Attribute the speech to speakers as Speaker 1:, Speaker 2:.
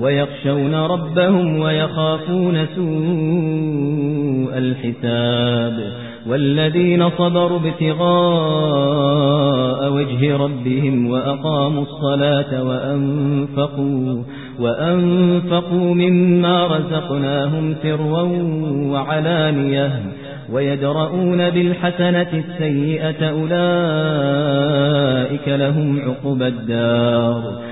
Speaker 1: ويخشون ربهم ويخافون سوء الحساب والذين صبروا ابتغاء وجه ربهم وأقاموا الصلاة وأنفقوا وأنفقوا مما رزقناهم سرا وعلانية ويدرؤون بالحسنة السيئة أولئك لهم عقب الدار